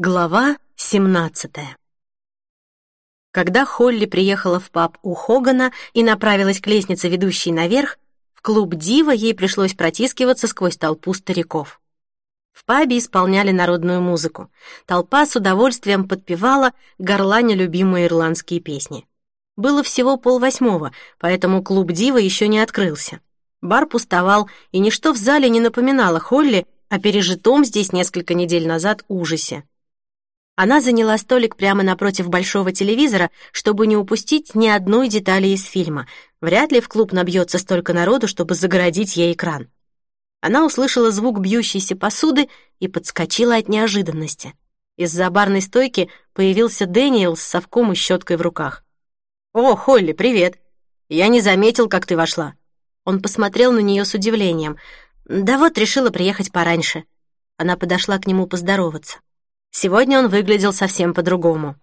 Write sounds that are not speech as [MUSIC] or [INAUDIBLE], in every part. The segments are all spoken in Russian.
Глава 17 Когда Холли приехала в паб у Хогана и направилась к лестнице, ведущей наверх, в клуб «Дива» ей пришлось протискиваться сквозь толпу стариков. В пабе исполняли народную музыку. Толпа с удовольствием подпевала, горланя любимые ирландские песни. Было всего полвосьмого, поэтому клуб «Дива» еще не открылся. Бар пустовал, и ничто в зале не напоминало Холли о пережитом здесь несколько недель назад ужасе. Она заняла столик прямо напротив большого телевизора, чтобы не упустить ни одной детали из фильма. Вряд ли в клуб набьется столько народу, чтобы загородить ей экран. Она услышала звук бьющейся посуды и подскочила от неожиданности. Из-за барной стойки появился Дэниел с совком и щеткой в руках. «О, Холли, привет! Я не заметил, как ты вошла». Он посмотрел на нее с удивлением. «Да вот, решила приехать пораньше». Она подошла к нему поздороваться. Сегодня он выглядел совсем по-другому.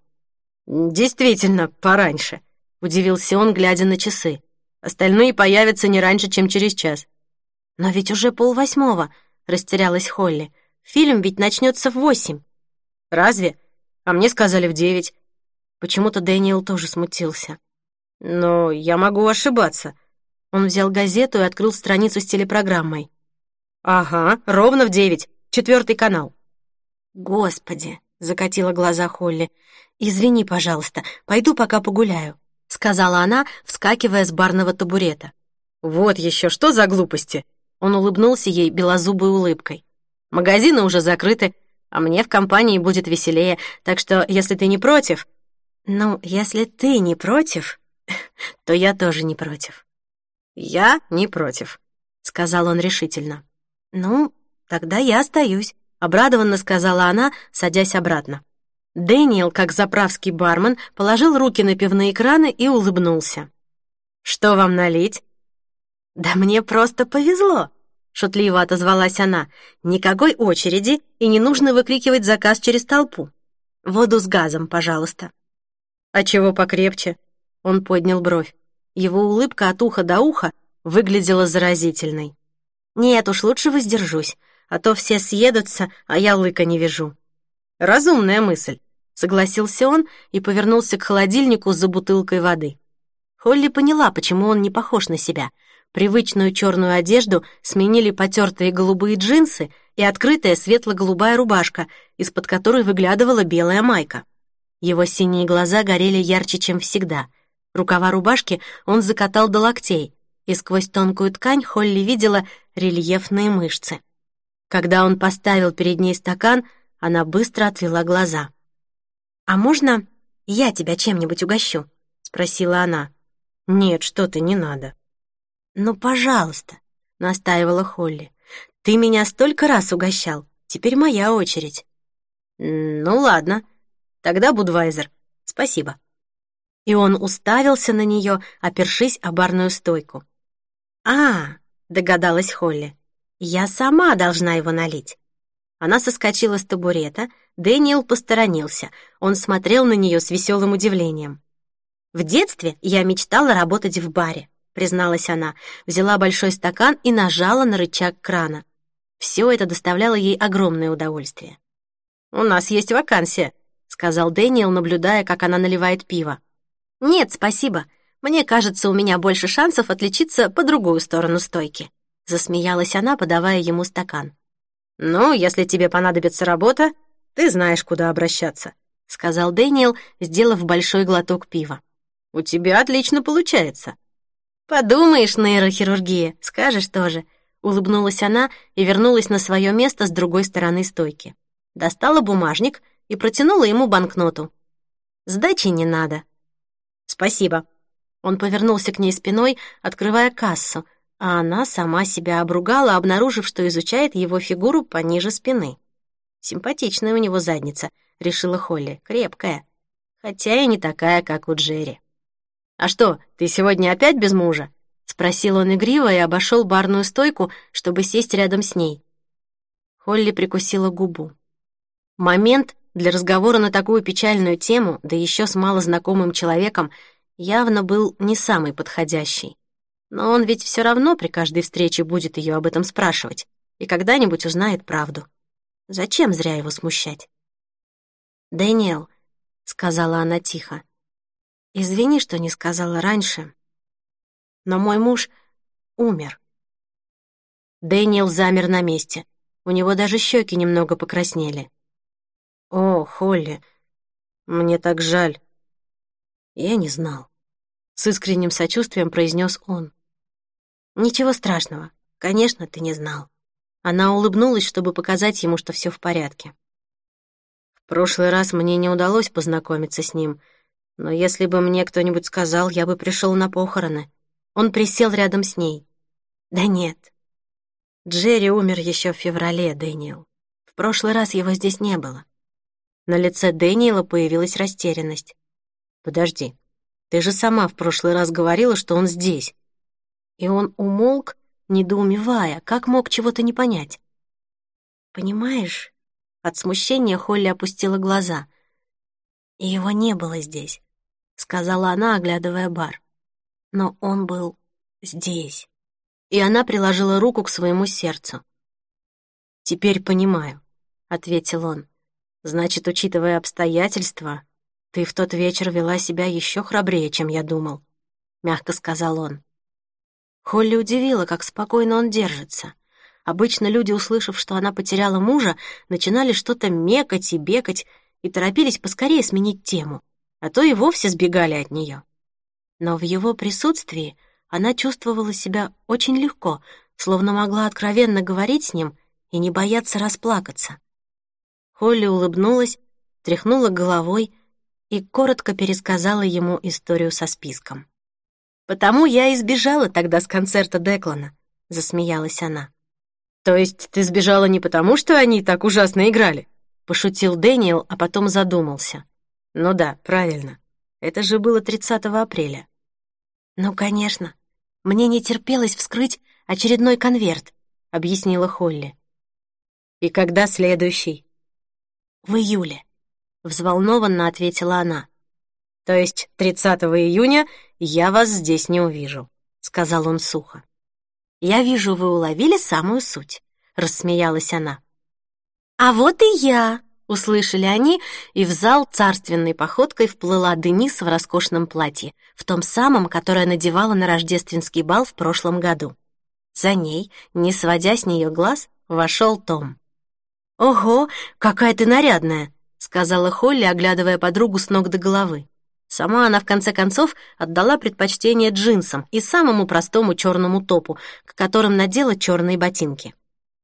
«Действительно, пораньше», — удивился он, глядя на часы. «Остальные появятся не раньше, чем через час». «Но ведь уже полвосьмого», — растерялась Холли. «Фильм ведь начнется в восемь». «Разве? А мне сказали в девять». Почему-то Дэниел тоже смутился. «Но я могу ошибаться». Он взял газету и открыл страницу с телепрограммой. «Ага, ровно в девять. Четвертый канал». «Господи!» — закатила глаза Холли. «Извини, пожалуйста, пойду пока погуляю», — сказала она, вскакивая с барного табурета. «Вот еще что за глупости!» Он улыбнулся ей белозубой улыбкой. «Магазины уже закрыты, а мне в компании будет веселее, так что, если ты не против...» «Ну, если ты не против, [LAUGHS] то я тоже не против». «Я не против», — сказал он решительно. «Ну, тогда я остаюсь». — обрадованно сказала она, садясь обратно. Дэниел, как заправский бармен, положил руки на пивные краны и улыбнулся. «Что вам налить?» «Да мне просто повезло», — шутливо отозвалась она. «Никакой очереди, и не нужно выкрикивать заказ через толпу. Воду с газом, пожалуйста». «А чего покрепче?» Он поднял бровь. Его улыбка от уха до уха выглядела заразительной. «Нет уж, лучше воздержусь а то все съедутся, а я лыка не вижу». «Разумная мысль», — согласился он и повернулся к холодильнику за бутылкой воды. Холли поняла, почему он не похож на себя. Привычную черную одежду сменили потертые голубые джинсы и открытая светло-голубая рубашка, из-под которой выглядывала белая майка. Его синие глаза горели ярче, чем всегда. Рукава рубашки он закатал до локтей, и сквозь тонкую ткань Холли видела рельефные мышцы. Когда он поставил перед ней стакан, она быстро отвела глаза. «А можно я тебя чем-нибудь угощу?» — спросила она. «Нет, что ты, не надо». «Ну, пожалуйста», — настаивала Холли. «Ты меня столько раз угощал, теперь моя очередь». «Ну, ладно, тогда Будвайзер. Спасибо». И он уставился на нее, опершись о барную стойку. «А, — догадалась Холли, я сама должна его налить. Она соскочила с табурета, Дэниел посторонился. Он смотрел на нее с веселым удивлением. «В детстве я мечтала работать в баре», — призналась она, взяла большой стакан и нажала на рычаг крана. Все это доставляло ей огромное удовольствие. «У нас есть вакансия», — сказал Дэниел, наблюдая, как она наливает пиво. «Нет, спасибо. Мне кажется, у меня больше шансов отличиться по другую сторону стойки». Засмеялась она, подавая ему стакан. «Ну, если тебе понадобится работа, ты знаешь, куда обращаться», — сказал Дэниел, сделав большой глоток пива. «У тебя отлично получается». «Подумаешь, нейрохирургия, скажешь тоже», — улыбнулась она и вернулась на свое место с другой стороны стойки. Достала бумажник и протянула ему банкноту. «Сдачи не надо». «Спасибо». Он повернулся к ней спиной, открывая кассу, а она сама себя обругала, обнаружив, что изучает его фигуру пониже спины. «Симпатичная у него задница», — решила Холли, — «крепкая, хотя и не такая, как у Джерри». «А что, ты сегодня опять без мужа?» — спросил он игриво и обошел барную стойку, чтобы сесть рядом с ней. Холли прикусила губу. Момент для разговора на такую печальную тему, да еще с малознакомым человеком, явно был не самый подходящий. Но он ведь все равно при каждой встрече будет ее об этом спрашивать и когда-нибудь узнает правду. Зачем зря его смущать? «Дэниел», — сказала она тихо, — «извини, что не сказала раньше, но мой муж умер». Дэниел замер на месте. У него даже щеки немного покраснели. «О, Холли, мне так жаль». Я не знал. С искренним сочувствием произнес он. «Ничего страшного. Конечно, ты не знал». Она улыбнулась, чтобы показать ему, что все в порядке. В прошлый раз мне не удалось познакомиться с ним, но если бы мне кто-нибудь сказал, я бы пришел на похороны. Он присел рядом с ней. «Да нет, Джерри умер еще в феврале, Дэниел. В прошлый раз его здесь не было. На лице Дэниела появилась растерянность. «Подожди, ты же сама в прошлый раз говорила, что он здесь». И он умолк, недоумевая, как мог чего-то не понять. «Понимаешь?» От смущения Холли опустила глаза. «И его не было здесь», — сказала она, оглядывая бар. «Но он был здесь» и она приложила руку к своему сердцу. «Теперь понимаю», — ответил он. «Значит, учитывая обстоятельства, ты в тот вечер вела себя еще храбрее, чем я думал», — мягко сказал он. Холли удивила, как спокойно он держится. Обычно люди, услышав, что она потеряла мужа, начинали что-то мекать и бекать и торопились поскорее сменить тему, а то и вовсе сбегали от нее. Но в его присутствии она чувствовала себя очень легко, словно могла откровенно говорить с ним и не бояться расплакаться. Холли улыбнулась, тряхнула головой и коротко пересказала ему историю со списком. «Потому я и сбежала тогда с концерта Деклана», — засмеялась она. «То есть ты сбежала не потому, что они так ужасно играли?» — пошутил Дэниел, а потом задумался. «Ну да, правильно. Это же было 30 апреля». «Ну, конечно», мне не терпелось вскрыть очередной конверт, объяснила Холли. И когда следующий? В июле, взволнованно ответила она. То есть 30 июня я вас здесь не увижу, сказал он сухо. Я вижу, вы уловили самую суть, рассмеялась она. А вот и я, Услышали они, и в зал царственной походкой вплыла Денис в роскошном платье, в том самом, которое надевала на рождественский бал в прошлом году. За ней, не сводя с нее глаз, вошел Том. «Ого, какая ты нарядная!» — сказала Холли, оглядывая подругу с ног до головы. Сама она, в конце концов, отдала предпочтение джинсам и самому простому черному топу, к которым надела черные ботинки.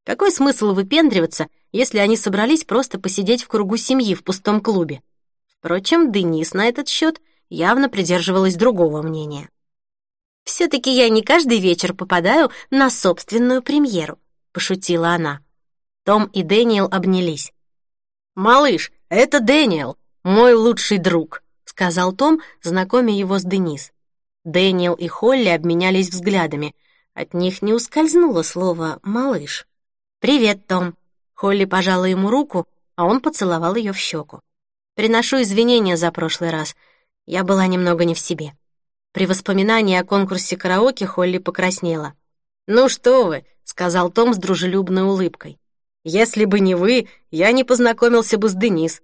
Какой смысл выпендриваться, если они собрались просто посидеть в кругу семьи в пустом клубе? Впрочем, Денис на этот счет явно придерживалась другого мнения. «Все-таки я не каждый вечер попадаю на собственную премьеру», — пошутила она. Том и Дэниел обнялись. «Малыш, это Дэниел, мой лучший друг», — сказал Том, знакомя его с Денис. Дэниел и Холли обменялись взглядами. От них не ускользнуло слово «малыш». «Привет, Том». Холли пожала ему руку, а он поцеловал ее в щеку. «Приношу извинения за прошлый раз. Я была немного не в себе». При воспоминании о конкурсе караоке Холли покраснела. «Ну что вы», — сказал Том с дружелюбной улыбкой. «Если бы не вы, я не познакомился бы с Денис.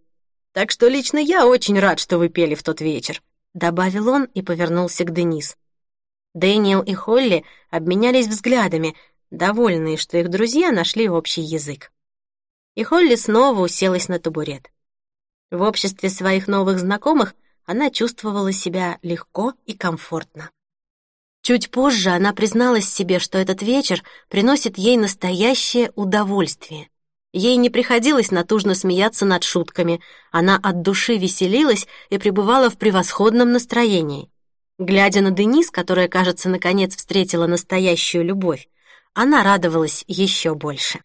Так что лично я очень рад, что вы пели в тот вечер», — добавил он и повернулся к Денис. Дэниел и Холли обменялись взглядами, довольные, что их друзья нашли общий язык. И Холли снова уселась на табурет. В обществе своих новых знакомых она чувствовала себя легко и комфортно. Чуть позже она призналась себе, что этот вечер приносит ей настоящее удовольствие. Ей не приходилось натужно смеяться над шутками, она от души веселилась и пребывала в превосходном настроении. Глядя на Денис, которая, кажется, наконец встретила настоящую любовь, она радовалась еще больше.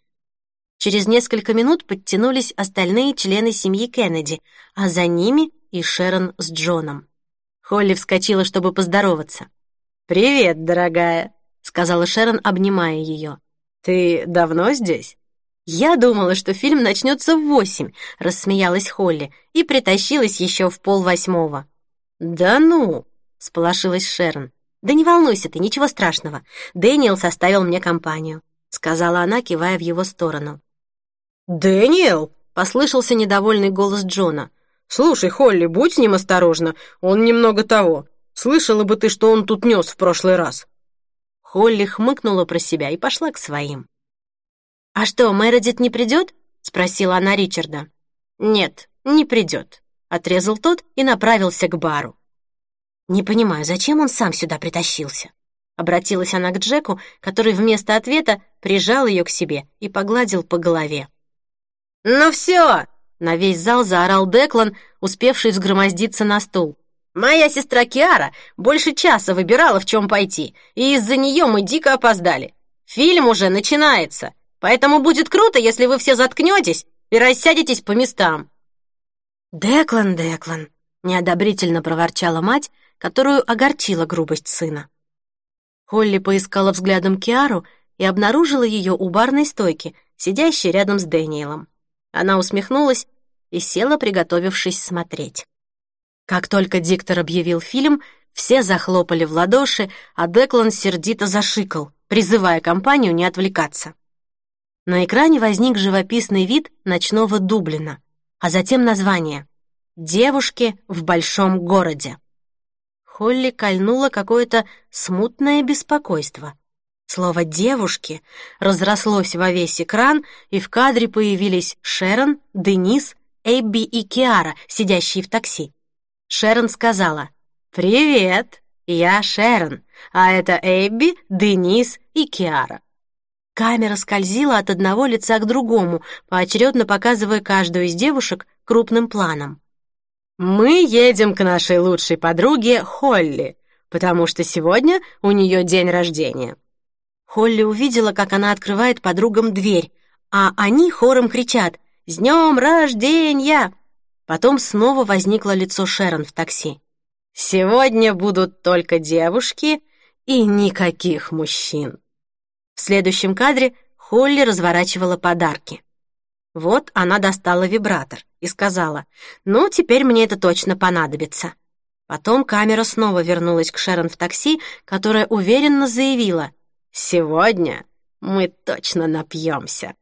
Через несколько минут подтянулись остальные члены семьи Кеннеди, а за ними и Шерон с Джоном. Холли вскочила, чтобы поздороваться. «Привет, дорогая», — сказала Шерон, обнимая ее. «Ты давно здесь?» «Я думала, что фильм начнется в восемь», — рассмеялась Холли и притащилась еще в полвосьмого. «Да ну!» — сполошилась Шерон. «Да не волнуйся ты, ничего страшного. Дэниел составил мне компанию», — сказала она, кивая в его сторону. «Дэниел!» — послышался недовольный голос Джона. «Слушай, Холли, будь с ним осторожна, он немного того. Слышала бы ты, что он тут нес в прошлый раз». Холли хмыкнула про себя и пошла к своим. «А что, Мередит не придет?» — спросила она Ричарда. «Нет, не придет», — отрезал тот и направился к бару. «Не понимаю, зачем он сам сюда притащился?» Обратилась она к Джеку, который вместо ответа прижал ее к себе и погладил по голове. «Ну все!» — на весь зал заорал Деклан, успевший взгромоздиться на стул. «Моя сестра Киара больше часа выбирала, в чем пойти, и из-за нее мы дико опоздали. Фильм уже начинается, поэтому будет круто, если вы все заткнетесь и рассядетесь по местам». «Деклан, Деклан!» — неодобрительно проворчала мать, которую огорчила грубость сына. Холли поискала взглядом Киару и обнаружила ее у барной стойки, сидящей рядом с Дэниелом. Она усмехнулась и села, приготовившись смотреть. Как только диктор объявил фильм, все захлопали в ладоши, а Деклан сердито зашикал, призывая компанию не отвлекаться. На экране возник живописный вид ночного Дублина, а затем название «Девушки в большом городе». Холли кольнуло какое-то смутное беспокойство. Слово «девушки» разрослось во весь экран, и в кадре появились Шерон, Денис, Эбби и Киара, сидящие в такси. Шерон сказала «Привет, я Шерон, а это Эбби, Денис и Киара». Камера скользила от одного лица к другому, поочередно показывая каждую из девушек крупным планом. Мы едем к нашей лучшей подруге Холли, потому что сегодня у нее день рождения. Холли увидела, как она открывает подругам дверь, а они хором кричат «С днем рождения!». Потом снова возникло лицо Шерон в такси. «Сегодня будут только девушки и никаких мужчин». В следующем кадре Холли разворачивала подарки. Вот она достала вибратор и сказала, «Ну, теперь мне это точно понадобится». Потом камера снова вернулась к Шерон в такси, которая уверенно заявила, «Сегодня мы точно напьемся».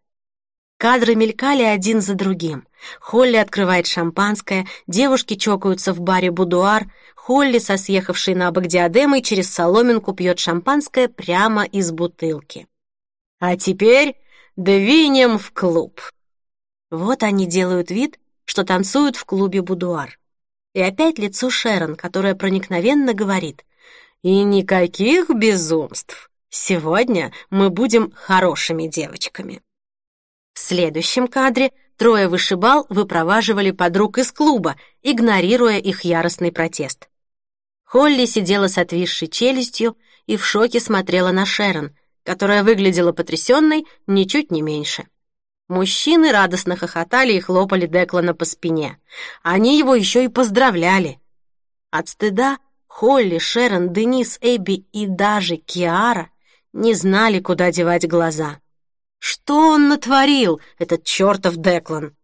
Кадры мелькали один за другим. Холли открывает шампанское, девушки чокаются в баре «Будуар», Холли, со съехавшей на бок диадемой, через соломинку пьет шампанское прямо из бутылки. «А теперь двинем в клуб», вот они делают вид, что танцуют в клубе «Будуар». И опять лицо Шерон, которая проникновенно говорит «И никаких безумств! Сегодня мы будем хорошими девочками». В следующем кадре трое вышибал выпроваживали подруг из клуба, игнорируя их яростный протест. Холли сидела с отвисшей челюстью и в шоке смотрела на Шерон, которая выглядела потрясенной ничуть не меньше. Мужчины радостно хохотали и хлопали Деклана по спине. Они его еще и поздравляли. От стыда Холли, Шерон, Денис, Эбби и даже Киара не знали, куда девать глаза. Что он натворил, этот чертов Деклан?